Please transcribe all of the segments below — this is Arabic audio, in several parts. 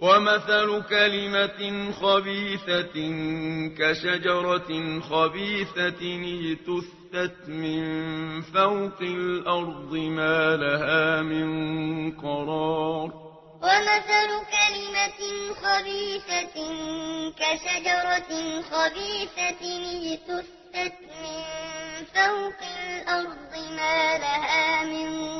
ومثل كلمة خبيثة كشجرة خبيثة اجتثت من فوق الأرض ما لها من قرار ومثل كلمة خبيثة كشجرة خبيثة اجتثت من فوق الأرض ما لها من قرار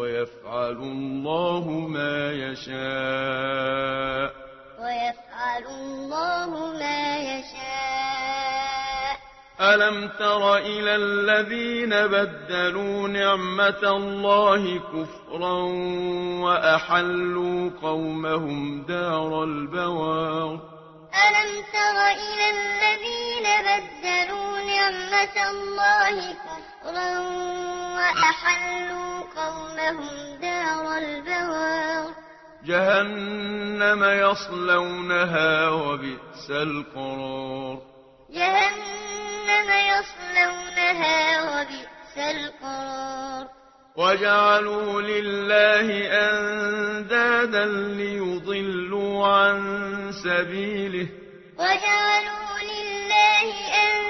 ويفعل الله ما يشاء. ويفعل الله ما يشاء. ألم تر إلى الذين بدلوا نعمة الله كفرا وأحلوا قومهم دار البوار؟ ألم تر إلى الذين بدلوا نعمة الله كفرا وأحلوا قومهم دار البوار جهنم يصلونها وبئس القرار جهنم يصلونها وبئس القرار وجعلوا لله أندادا ليضلوا عن سبيله وجعلوا لله أندادا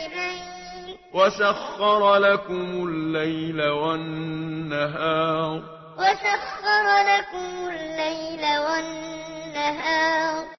وسخر لكم الليل والنهار وسخر لكم الليل والنهار